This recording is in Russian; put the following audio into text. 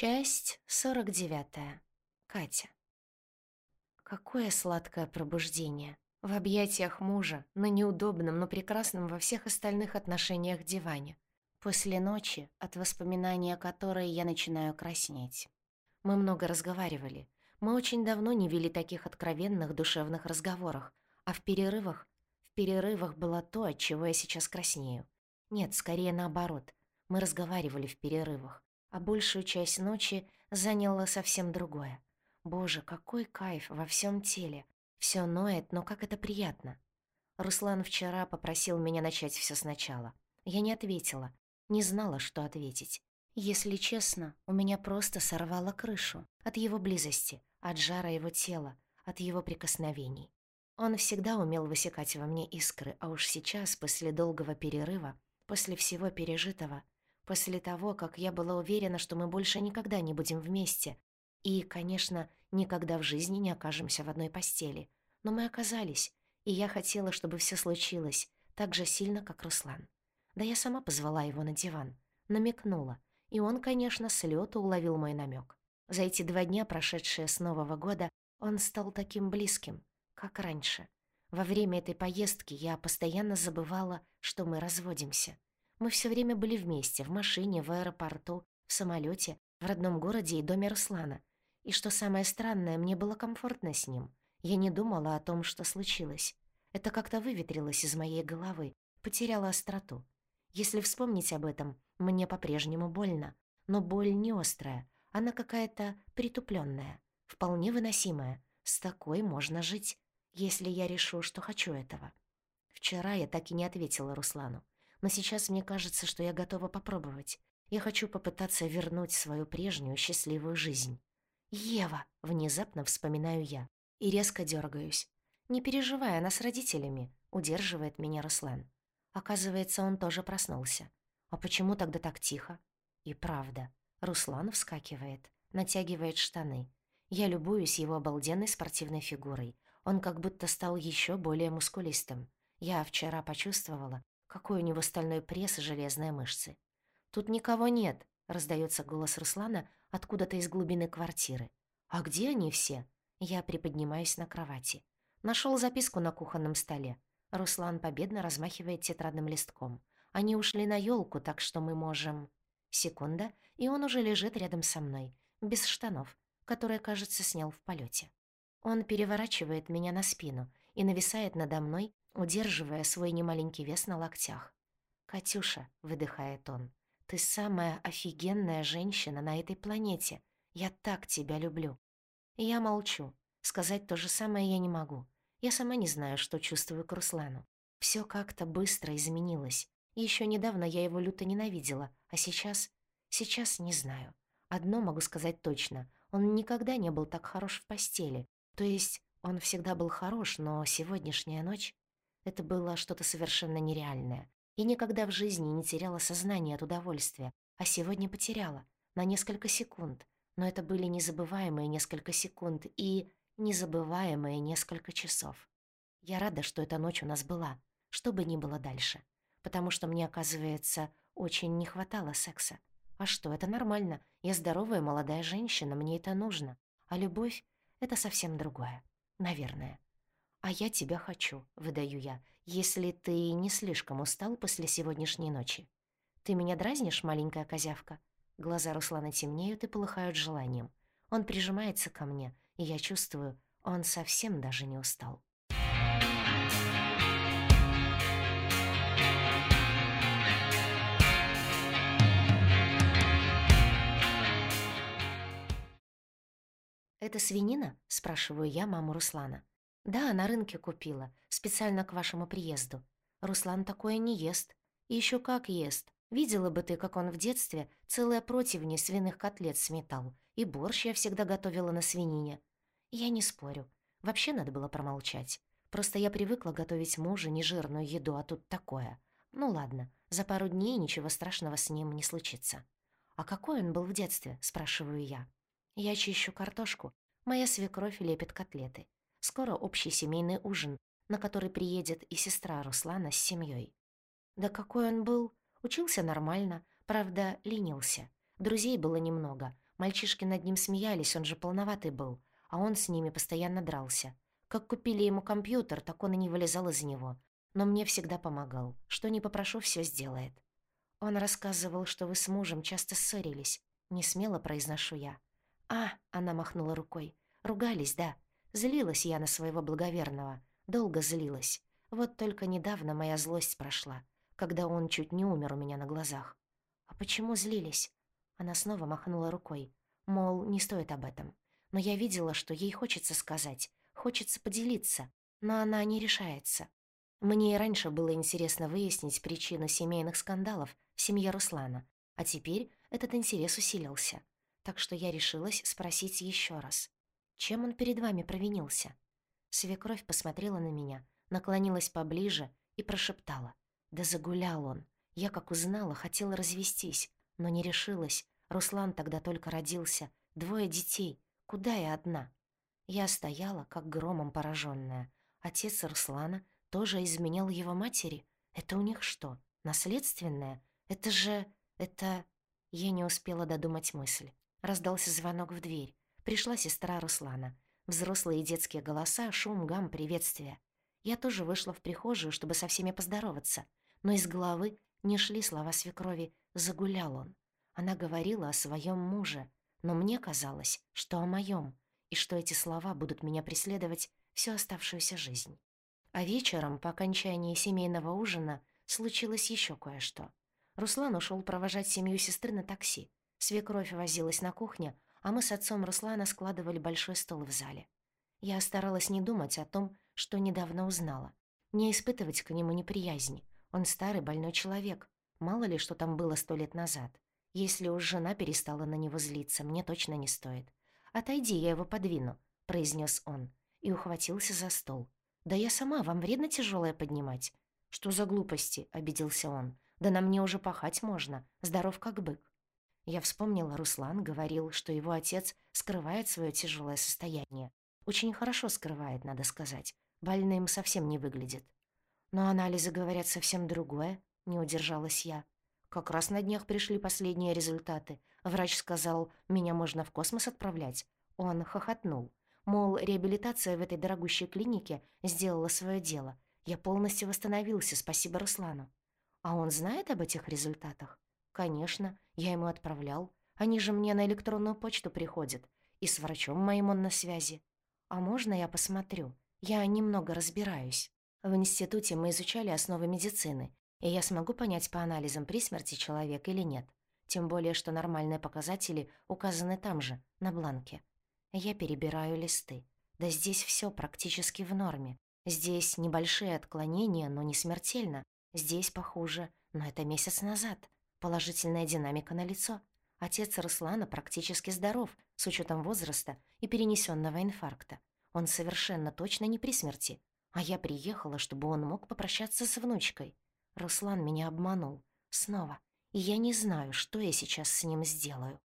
Часть 49. Катя. Какое сладкое пробуждение. В объятиях мужа, на неудобном, но прекрасном во всех остальных отношениях диване. После ночи, от воспоминания которой я начинаю краснеть. Мы много разговаривали. Мы очень давно не вели таких откровенных душевных разговоров, а в перерывах... В перерывах было то, от чего я сейчас краснею. Нет, скорее наоборот. Мы разговаривали в перерывах а большую часть ночи заняло совсем другое. Боже, какой кайф во всем теле. Все ноет, но как это приятно. Руслан вчера попросил меня начать все сначала. Я не ответила, не знала, что ответить. Если честно, у меня просто сорвало крышу от его близости, от жара его тела, от его прикосновений. Он всегда умел высекать во мне искры, а уж сейчас, после долгого перерыва, после всего пережитого, После того, как я была уверена, что мы больше никогда не будем вместе. И, конечно, никогда в жизни не окажемся в одной постели. Но мы оказались, и я хотела, чтобы все случилось так же сильно, как Руслан. Да я сама позвала его на диван, намекнула, и он, конечно, с лёту уловил мой намек. За эти два дня, прошедшие с Нового года, он стал таким близким, как раньше. Во время этой поездки я постоянно забывала, что мы разводимся. Мы все время были вместе, в машине, в аэропорту, в самолете, в родном городе и доме Руслана. И что самое странное, мне было комфортно с ним. Я не думала о том, что случилось. Это как-то выветрилось из моей головы, потеряло остроту. Если вспомнить об этом, мне по-прежнему больно. Но боль не острая, она какая-то притупленная, вполне выносимая. С такой можно жить, если я решу, что хочу этого. Вчера я так и не ответила Руслану но сейчас мне кажется, что я готова попробовать. Я хочу попытаться вернуть свою прежнюю счастливую жизнь. «Ева!» — внезапно вспоминаю я и резко дергаюсь. «Не переживай, она с родителями», — удерживает меня Руслан. Оказывается, он тоже проснулся. А почему тогда так тихо? И правда. Руслан вскакивает, натягивает штаны. Я любуюсь его обалденной спортивной фигурой. Он как будто стал еще более мускулистым. Я вчера почувствовала, какой у него стальной пресс и железные мышцы. «Тут никого нет», — раздается голос Руслана откуда-то из глубины квартиры. «А где они все?» Я приподнимаюсь на кровати. Нашел записку на кухонном столе. Руслан победно размахивает тетрадным листком. Они ушли на елку, так что мы можем... Секунда, и он уже лежит рядом со мной, без штанов, которые, кажется, снял в полете. Он переворачивает меня на спину и нависает надо мной, удерживая свой немаленький вес на локтях. «Катюша», — выдыхает он, — «ты самая офигенная женщина на этой планете. Я так тебя люблю». Я молчу. Сказать то же самое я не могу. Я сама не знаю, что чувствую к Руслану. Все как-то быстро изменилось. Еще недавно я его люто ненавидела, а сейчас... Сейчас не знаю. Одно могу сказать точно. Он никогда не был так хорош в постели. То есть он всегда был хорош, но сегодняшняя ночь... Это было что-то совершенно нереальное. И никогда в жизни не теряла сознание от удовольствия, а сегодня потеряла. На несколько секунд. Но это были незабываемые несколько секунд и незабываемые несколько часов. Я рада, что эта ночь у нас была, что бы ни было дальше. Потому что мне, оказывается, очень не хватало секса. А что, это нормально. Я здоровая молодая женщина, мне это нужно. А любовь — это совсем другое. Наверное. «А я тебя хочу», — выдаю я, «если ты не слишком устал после сегодняшней ночи. Ты меня дразнишь, маленькая козявка?» Глаза Руслана темнеют и полыхают желанием. Он прижимается ко мне, и я чувствую, он совсем даже не устал. «Это свинина?» — спрашиваю я маму Руслана. «Да, на рынке купила, специально к вашему приезду. Руслан такое не ест. И ещё как ест. Видела бы ты, как он в детстве целые противни свиных котлет сметал. И борщ я всегда готовила на свинине. Я не спорю. Вообще надо было промолчать. Просто я привыкла готовить мужу нежирную еду, а тут такое. Ну ладно, за пару дней ничего страшного с ним не случится. «А какой он был в детстве?» – спрашиваю я. Я чищу картошку, моя свекровь лепит котлеты. Скоро общий семейный ужин, на который приедет и сестра Руслана с семьей. Да какой он был! Учился нормально, правда, ленился. Друзей было немного. Мальчишки над ним смеялись, он же полноватый был, а он с ними постоянно дрался. Как купили ему компьютер, так он и не вылезал из него. Но мне всегда помогал. Что не попрошу, все сделает. Он рассказывал, что вы с мужем часто ссорились. Не смело произношу я. «А!» — она махнула рукой. «Ругались, да. Злилась я на своего благоверного. Долго злилась. Вот только недавно моя злость прошла, когда он чуть не умер у меня на глазах. А почему злились? Она снова махнула рукой. Мол, не стоит об этом. Но я видела, что ей хочется сказать, хочется поделиться, но она не решается. Мне и раньше было интересно выяснить причину семейных скандалов в семье Руслана, а теперь этот интерес усилился. Так что я решилась спросить еще раз. Чем он перед вами провинился? Свекровь посмотрела на меня, наклонилась поближе и прошептала. «Да загулял он. Я, как узнала, хотела развестись, но не решилась. Руслан тогда только родился. Двое детей. Куда я одна?» Я стояла, как громом пораженная. Отец Руслана тоже изменял его матери. Это у них что, наследственное? Это же... это... Я не успела додумать мысль. Раздался звонок в дверь. Пришла сестра Руслана. Взрослые детские голоса, шум, гам, приветствия. Я тоже вышла в прихожую, чтобы со всеми поздороваться. Но из головы не шли слова свекрови «загулял он». Она говорила о своем муже, но мне казалось, что о моем, и что эти слова будут меня преследовать всю оставшуюся жизнь. А вечером, по окончании семейного ужина, случилось еще кое-что. Руслан ушел провожать семью сестры на такси. Свекровь возилась на кухне, а мы с отцом Руслана складывали большой стол в зале. Я старалась не думать о том, что недавно узнала. Не испытывать к нему неприязни. Он старый, больной человек. Мало ли, что там было сто лет назад. Если уж жена перестала на него злиться, мне точно не стоит. «Отойди, я его подвину», — произнес он. И ухватился за стол. «Да я сама, вам вредно тяжелое поднимать?» «Что за глупости?» — обиделся он. «Да на мне уже пахать можно. Здоров как бык». Я вспомнила, Руслан говорил, что его отец скрывает свое тяжелое состояние. Очень хорошо скрывает, надо сказать. Больным совсем не выглядит. Но анализы говорят совсем другое, не удержалась я. Как раз на днях пришли последние результаты. Врач сказал, меня можно в космос отправлять. Он хохотнул. Мол, реабилитация в этой дорогущей клинике сделала свое дело. Я полностью восстановился, спасибо Руслану. А он знает об этих результатах? Конечно, я ему отправлял. Они же мне на электронную почту приходят. И с врачом моим он на связи. А можно я посмотрю? Я немного разбираюсь. В институте мы изучали основы медицины, и я смогу понять по анализам при смерти человека или нет. Тем более, что нормальные показатели указаны там же, на бланке. Я перебираю листы. Да здесь все практически в норме. Здесь небольшие отклонения, но не смертельно. Здесь похуже, но это месяц назад. Положительная динамика на лицо. Отец Руслана практически здоров, с учетом возраста и перенесенного инфаркта. Он совершенно точно не при смерти. А я приехала, чтобы он мог попрощаться с внучкой. Руслан меня обманул. Снова. И я не знаю, что я сейчас с ним сделаю.